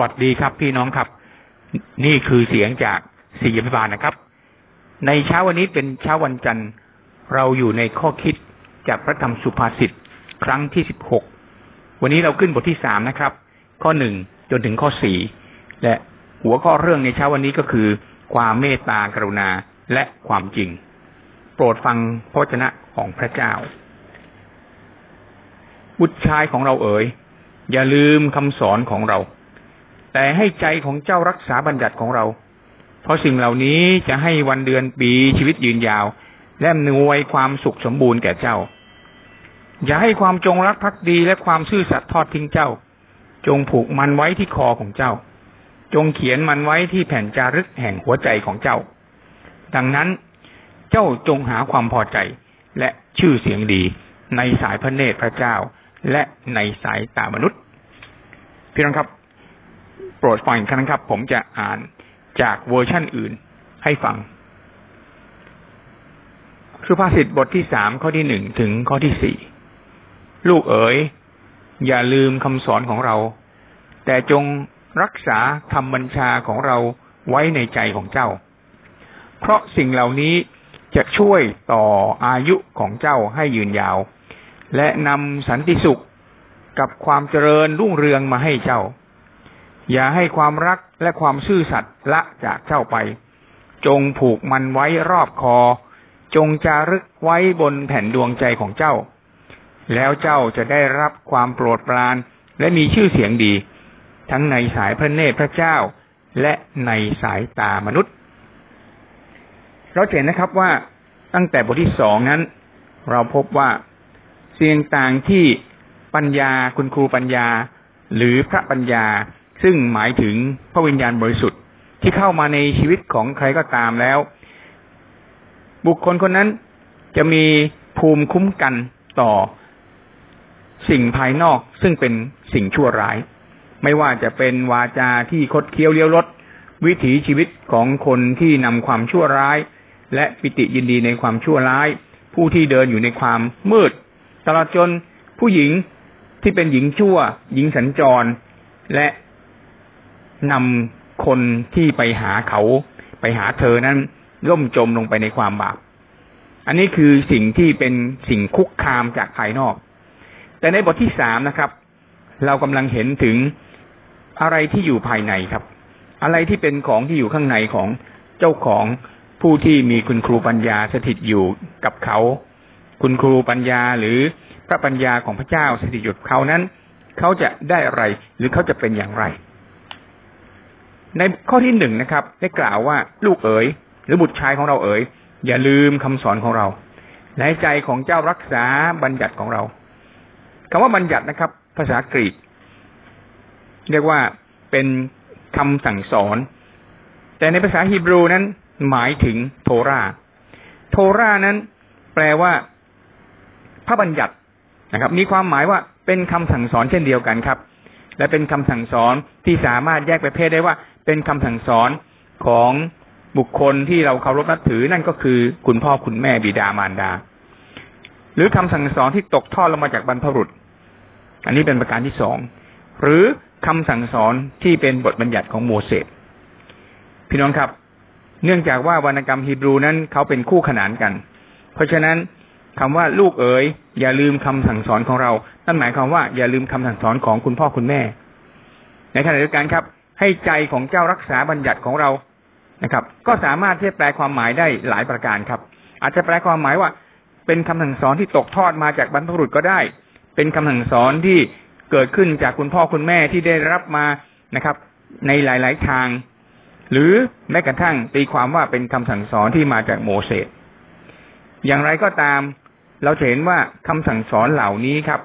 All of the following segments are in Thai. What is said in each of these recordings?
วัสดีครับ พี่น้องครับ นี่คือเสียงจากสี่ยมบาลนะครับ ในเช้าวันนี้เป็นเช้าวันจันทร์ เราอยู่ในข้อคิดจากพระธรรมสุภาษิตครั้งที่สิบหกวันนี้เราขึ้นบทที่สามนะครับ ข้อหนึ่งจนถึงข้อสี่และหัวข้อเรื่องในเช้าวันนี้ก็คือ ความเมตตากรุณาและความจริง โปรดฟังพระชนะของพระเจ้าบุตรชายของเราเอ๋ยอย่าลืมคำสอนของเรา แต่ให้ใจของเจ้ารักษาบัญญัติของเรา เพราะสิ่งเหล่านี้จะให้วันเดือนปีชีวิตยืนยาว และนวยความสุขสมบูรณ์แก่เจ้า อย่าให้ความจงรักภักดีและความซื่อสัตย์ทอดทิ้งเจ้า จงผูกมันไว้ที่คอของเจ้า จงเขียนมันไว้ที่แผ่นจารึกแห่งหัวใจของเจ้า ดังนั้นเจ้าจงหาความพอใจและชื่อเสียงดีในสายพระเนตรพระเจ้า และในสายตามนุษย์ พี่น้องครับ โปรดฟังอีกครั้งครับ ผมจะอ่านจากเวอร์ชั่นอื่นให้ฟัง สุภาษิตบทที่สามข้อที่หนึ่งถึงข้อที่สี่ลูกเอ๋ย อย่าลืมคำสอนของเรา แต่จงรักษาคำบัญชาของเราไว้ในใจของเจ้า เพราะสิ่งเหล่านี้จะช่วยต่ออายุของเจ้าให้ยืนยาว และนำสันติสุขกับความเจริญรุ่งเรืองมาให้เจ้า อย่าให้ความรักและความซื่อสัตย์ละจากเจ้าไป จงผูกมันไว้รอบคอ จงจารึกไว้บนแผ่นดวงใจของเจ้า แล้วเจ้าจะได้รับความโปรดปรานและมีชื่อเสียงดี ทั้งในสายพระเนตรพระเจ้า และในสายตามนุษย์ เราเห็นนะครับว่าตั้งแต่บทที่สองนั้น เราพบว่าเสิ่งต่างที่ปัญญาคุณครูปัญญา หรือพระปัญญา ซึ่งหมายถึงพระวิญญาณบริสุทธิ์ที่เข้ามาในชีวิตของใครก็ตามแล้ว บุคคลคนนั้นจะมีภูมิคุ้มกันต่อสิ่งภายนอกซึ่งเป็นสิ่งชั่วร้าย ไม่ว่าจะเป็นวาจาที่คดเคี้ยวเลี้ยวรดวิถีชีวิตของคนที่นำความชั่วร้าย และปิติยินดีในความชั่วร้าย ผู้ที่เดินอยู่ในความมืด ตลอดจนผู้หญิงที่เป็นหญิงชั่ว หญิงสัญจร และ นำคนที่ไปหาเขาไปหาเธอนั้นล่มจมลงไปในความบาป อันนี้คือสิ่งที่เป็นสิ่งคุกคามจากภายนอก แต่ในบทที่สามนะครับ เรากำลังเห็นถึงอะไรที่อยู่ภายในครับ อะไรที่เป็นของที่อยู่ข้างในของเจ้าของผู้ที่มีคุณครูปัญญาสถิตอยู่กับเขา คุณครูปัญญาหรือพระปัญญาของพระเจ้าสถิตอยู่เขานั้น เขาจะได้อะไรหรือเขาจะเป็นอย่างไร ในข้อที่หนึ่งนะครับ ได้กล่าวว่าลูกเอ๋ยหรือบุตรชายของเราเอ๋ยอย่าลืมคำสอนของเราในใจของเจ้ารักษาบัญญัติของเราคำว่าบัญญัตินะครับ ภาษากรีก เรียกว่าเป็นคำสั่งสอน แต่ในภาษาฮีบรูนั้นหมายถึงโทราโทรานั้น แปลว่า พระบัญญัตินะครับ มีความหมายว่าเป็นคำสั่งสอนเช่นเดียวกันครับ และเป็นคำสั่งสอนที่สามารถแยกประเภทได้ว่า เป็นคำสั่งสอนของบุคคลที่เราเคารพนับถือนั่นก็คือคุณพ่อคุณแม่บิดามารดา หรือคำสั่งสอนที่ตกทอดลงมาจากบรรพบุรุษ อันนี้เป็นประการที่สองหรือคำสั่งสอนที่เป็นบทบัญญัติของโมเสสพี่น้องครับ เนื่องจากว่าวรรณกรรมฮีบรูนั้นเขาเป็นคู่ขนานกัน เพราะฉะนั้น คำว่าลูกเอ๋ยอย่าลืมคำสั่งสอนของเรานั่นหมายความว่าอย่าลืมคำสั่งสอนของคุณพ่อคุณแม่ ในขณะเดียวกันครับ ให้ใจของเจ้ารักษาบัญญัติของเรานะครับ ก็สามารถที่จะแปลความหมายได้หลายประการครับ อาจจะแปลความหมายว่า เป็นคำสั่งสอนที่ตกทอดมาจากบรรพบุรุษก็ได้ เป็นคำสั่งสอนที่เกิดขึ้นจากคุณพ่อคุณแม่ที่ได้รับมานะครับ ในหลาย ๆ ทาง หรือแม้กระทั่งตีความว่าเป็นคำสั่งสอนที่มาจากโมเสสอย่างไรก็ตาม เราเห็นว่าคำสั่งสอนเหล่านี้ครับ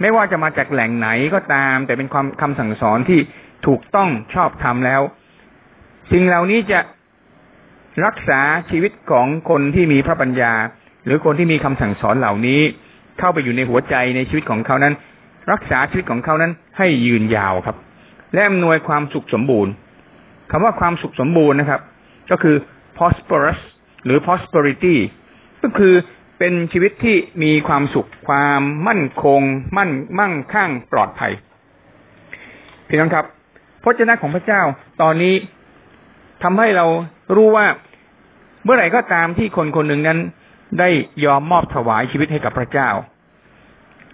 ไม่ว่าจะมาจากแหล่งไหนก็ตาม แต่เป็นความคำสั่งสอนที่ถูกต้องชอบทำแล้ว สิ่งเหล่านี้จะรักษาชีวิตของคนที่มีพระปัญญา หรือคนที่มีคำสั่งสอนเหล่านี้ เข้าไปอยู่ในหัวใจในชีวิตของเขานั้น รักษาชีวิตของเขานั้น ให้ยืนยาวครับ และอำนวยความสุขสมบูรณ์คำว่าความสุขสมบูรณ์นะครับ ก็คือ prosperous หรือ prosperity ก็คือ เป็นชีวิตที่มีความสุขความมั่นคง มั่นมั่งคั่งปลอดภัยพี่น้องครับพระเจ้าของพระเจ้าตอนนี้ทำให้เรารู้ว่าเมื่อไหร่ก็ตามที่คนคนหนึ่งนั้น ได้ยอมมอบถวายชีวิตให้กับพระเจ้า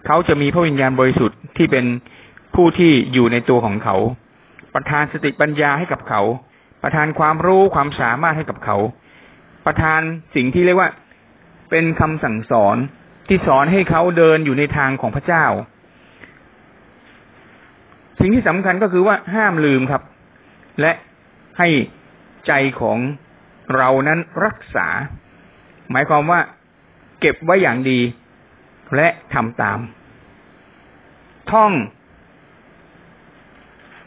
เขาจะมีพระวิญญาณบริสุทธิ์ที่เป็นผู้ที่อยู่ในตัวของเขา ประทานสติปัญญาให้กับเขา ประทานความรู้ความสามารถให้กับเขา ประทานสิ่งที่เรียกว่า เป็นคำสั่งสอนที่สอนให้เขาเดินอยู่ในทางของพระเจ้า สิ่งที่สำคัญก็คือว่าห้ามลืมครับ และให้ใจของเรานั้นรักษา หมายความว่าเก็บไว้อย่างดีและทำตาม ท่อง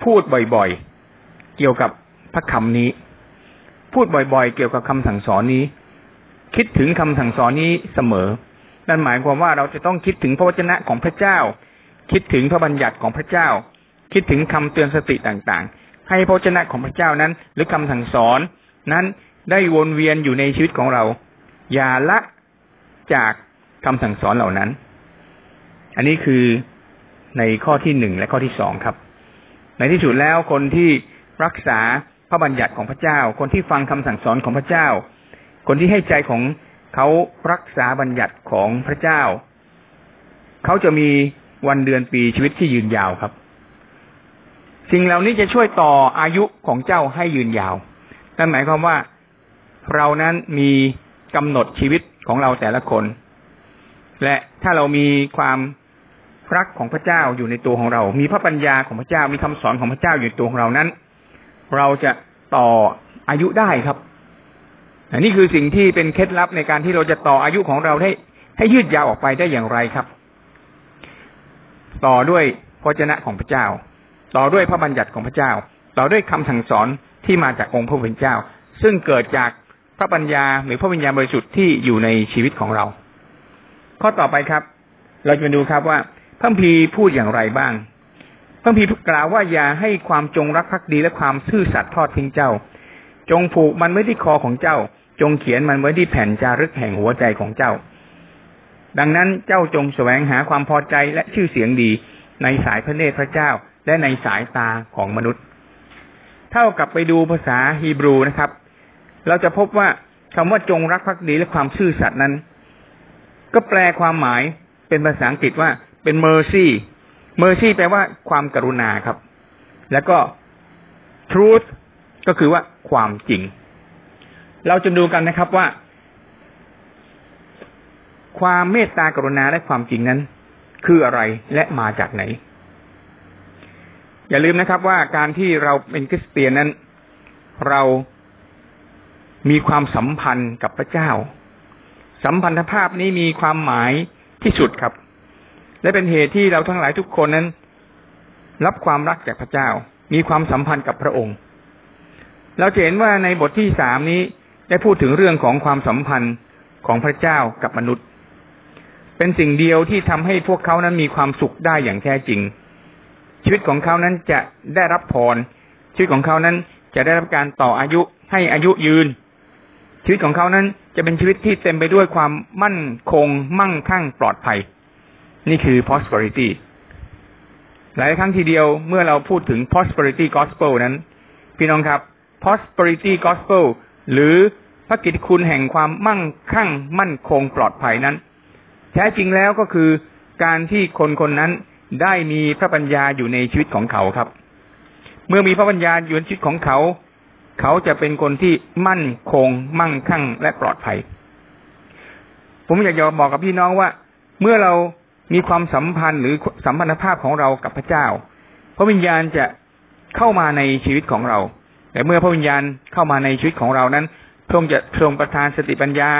พูดบ่อยๆ เกี่ยวกับพระคำนี้ พูดบ่อยๆ เกี่ยวกับคำสั่งสอนนี้ คิดถึงคำสั่งสอนนี้เสมอ นั่นหมายความว่าเราจะต้องคิดถึงพระวจนะของพระเจ้า คิดถึงพระบัญญัติของพระเจ้า คิดถึงคำเตือนสติต่างๆ ให้พระวจนะของพระเจ้านั้น หรือคำสั่งสอนนั้นได้วนเวียนอยู่ในชีวิตของเรา อย่าละจากคำสั่งสอนเหล่านั้น อันนี้คือในข้อที่หนึ่งและข้อที่สองครับ ในที่สุดแล้วคนที่รักษาพระบัญญัติของพระเจ้า คนที่ฟังคำสั่งสอนของพระเจ้า คนที่ให้ใจของเขารักษาบัญญัติของพระเจ้า เขาจะมีวันเดือนปีชีวิตที่ยืนยาวครับ สิ่งเหล่านี้จะช่วยต่ออายุของเจ้าให้ยืนยาว นั่นหมายความว่าเรานั้นมีกำหนดชีวิตของเราแต่ละคน และถ้าเรามีความรักของพระเจ้าอยู่ในตัวของเรา มีพระปัญญาของพระเจ้า มีคำสอนของพระเจ้าอยู่ในตัวของเรานั้น เราจะต่ออายุได้ครับ อันนี้คือสิ่งที่เป็นเคล็ดลับในการที่เราจะต่ออายุของเราให้ให้ยืดยาวออกไปได้อย่างไรครับ ต่อด้วยพระเจ้าของพระเจ้า ต่อด้วยพระบัญญัติของพระเจ้า ต่อด้วยคำสั่งสอนที่มาจากองค์พระผู้เป็นเจ้า ซึ่งเกิดจากพระปัญญาหรือพระวิญญาณบริสุทธิ์ที่อยู่ในชีวิตของเรา ข้อต่อไปครับ เราจะมาดูครับว่าพระพีพูดอย่างไรบ้างพระพีกล่าวว่าอย่าให้ความจงรักภักดีและความซื่อสัตย์ทอดทิ้งเจ้า จงผูกมันไว้ที่คอของเจ้า จงเขียนมันไว้ที่แผ่นจารึกแห่งหัวใจของเจ้า ดังนั้นเจ้าจงแสวงหาความพอใจและชื่อเสียงดีในสายพระเนตรพระเจ้า และในสายตาของมนุษย์ เท่ากับไปดูภาษาฮีบรูนะครับ เราจะพบว่าคำว่าจงรักภักดีและความซื่อสัตย์นั้น ก็แปลความหมายเป็นภาษาอังกฤษว่าเป็น mercy mercy แปลว่าความกรุณาครับ แล้วก็ truth ก็คือว่าความจริง เราจะดูกันนะครับว่า ความเมตตากรุณาและความจริงนั้น คืออะไรและมาจากไหน อย่าลืมนะครับว่าการที่เราเป็นคริสเตียนนั้น เรามีความสัมพันธ์กับพระเจ้า สัมพันธภาพนี้มีความหมายที่สุดครับ และเป็นเหตุที่เราทั้งหลายทุกคนนั้น รับความรักจากพระเจ้า มีความสัมพันธ์กับพระองค์ เราจะเห็นว่าในบทที่สามนี้ ได้พูดถึงเรื่องของความสัมพันธ์ของพระเจ้ากับมนุษย์ เป็นสิ่งเดียวที่ทำให้พวกเขานั้นมีความสุขได้อย่างแท้จริง ชีวิตของเขานั้นจะได้รับพรชีวิตของเขานั้นจะได้รับการต่ออายุให้อายุยืน ชีวิตของเขานั้นจะเป็นชีวิตที่เต็มไปด้วยความมั่นคง มั่งคั่งปลอดภัย นี่คือ prosperity หลายครั้งทีเดียวเมื่อเราพูดถึง prosperity gospel นั้น พี่น้องครับ prosperity gospel หรือพระกิตติคุณแห่งความมั่งคั่งมั่นคงปลอดภัยนั้น แท้จริงแล้วก็คือการที่คนคนนั้นได้มีพระปัญญาอยู่ในชีวิตของเขาครับ เมื่อมีพระปัญญาอยู่ในชีวิตของเขา เขาจะเป็นคนที่มั่นคง มั่งคั่งและปลอดภัย ผมอยากจะบอกกับพี่น้องว่า เมื่อเรามีความสัมพันธ์หรือสัมพันธภาพของเรากับพระเจ้า พระวิญญาณจะเข้ามาในชีวิตของเรา แต่เมื่อพระวิญญาณเข้ามาในชีวิตของเรานั้นพระองค์จะทรงประทานสติปัญญา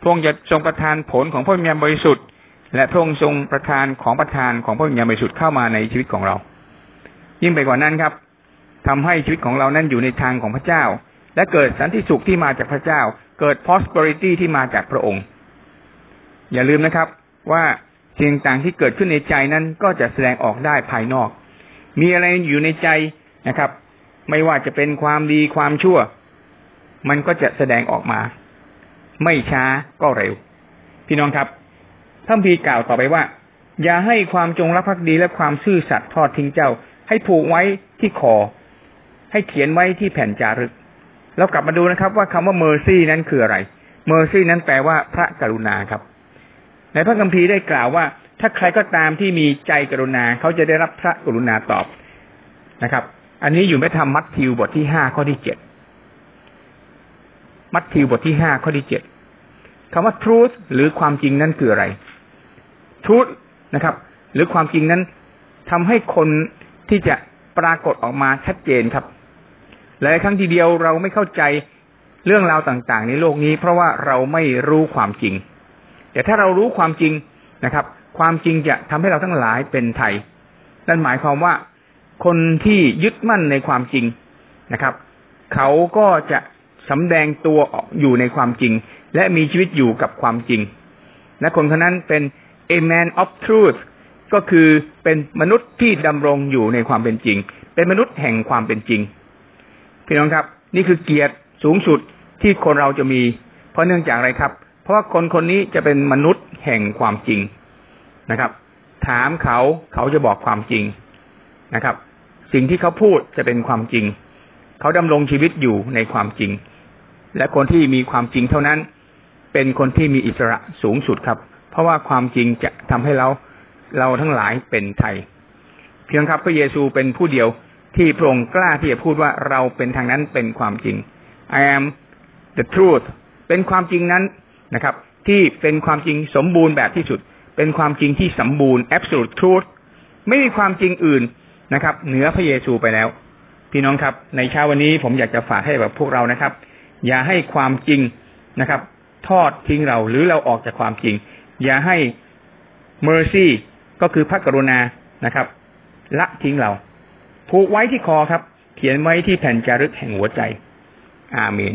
พระองค์จะทรงประทานผลของพระวิญญาณบริสุทธิ์ และพระองค์ทรงประทานของประทานของพระวิญญาณบริสุทธิ์เข้ามาในชีวิตของเรา ยิ่งไปกว่านั้นครับทำให้ชีวิตของเรานั้นอยู่ในทางของพระเจ้า และเกิดสันติสุขที่มาจากพระเจ้า เกิด prosperity ที่มาจากพระองค์ อย่าลืมนะครับ ว่าสิ่งต่างที่เกิดขึ้นในใจนั้นก็จะแสดงออกได้ภายนอก มีอะไรอยู่ในใจนะครับ ไม่ว่าจะเป็นความดีความชั่ว มันก็จะแสดงออกมา ไม่ช้าก็เร็ว พี่น้องครับท่านพีกล่าวต่อไปว่า อย่าให้ความจงรักภักดีและความซื่อสัตย์ทอดทิ้งเจ้า ให้ผูกไว้ที่คอให้เขียนไว้ที่แผ่นจารึก เรากลับมาดูนะครับว่าคำว่า mercy นั้นคืออะไร mercy นั้นแปลว่าพระกรุณาครับ ในพระคัมภีร์ได้กล่าวว่า ถ้าใครก็ตามที่มีใจกรุณาเขาจะได้รับพระกรุณาตอบนะครับ อันนี้อยู่ในธรรมมัทธิวบทที่ห้าข้อที่เจ็ดมัทธิวบทที่ห้าข้อที่เจ็ดคำว่า truth หรือความจริงนั้นคืออะไร truth นะครับ หรือความจริงนั้นทำให้คนที่จะปรากฏออกมาชัดเจนครับหลายครั้งทีเดียวเราไม่เข้าใจเรื่องราวต่างๆ ในโลกนี้ เพราะว่าเราไม่รู้ความจริง แต่ถ้าเรารู้ความจริงนะครับ ความจริงจะทำให้เราทั้งหลายเป็นไทยนั่นหมายความว่า คนที่ยึดมั่นในความจริงนะครับ เขาก็จะสำแดงตัวอยู่ในความจริง และมีชีวิตอยู่กับความจริง และคนคนนั้นเป็น a man of truth ก็คือเป็นมนุษย์ที่ดำรงอยู่ในความเป็นจริง เป็นมนุษย์แห่งความเป็นจริง พี่น้องครับ นี่คือเกียรติสูงสุดที่คนเราจะมี เพราะเนื่องจากอะไรครับ เพราะว่าคนคนนี้จะเป็นมนุษย์แห่งความจริงนะครับ ถามเขาเขาจะบอกความจริงนะครับ สิ่งที่เขาพูดจะเป็นความจริง เขาดำรงชีวิตอยู่ในความจริง และคนที่มีความจริงเท่านั้น เป็นคนที่มีอิสระสูงสุดครับ เพราะว่าความจริงจะทำให้เราเราทั้งหลายเป็นไทย เพียงครับพระเยซูเป็นผู้เดียวที่พระองค์กล้าที่จะพูดว่าเราเป็นทางนั้นเป็นความจริง I am the truth เป็นความจริงนั้นนะครับ ที่เป็นความจริงสมบูรณ์แบบที่สุด เป็นความจริงที่สมบูรณ์ absolute truth ไม่มีความจริงอื่น นะครับ เหนือพระเยซูไปแล้ว พี่น้องครับ ในเช้าวันนี้ผมอยากจะฝากให้แบบพวกเรานะครับ อย่าให้ความจริงนะครับ ทอดทิ้งเราหรือเราออกจากความจริง อย่าให้ mercy ก็คือพระกรุณานะครับ ละทิ้งเราผูกไว้ที่คอครับ เขียนไว้ที่แผ่นจารึกแห่งหัวใจ อาเมน